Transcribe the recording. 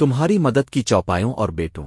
تمہاری مدد کی چوپایوں اور بیٹوں۔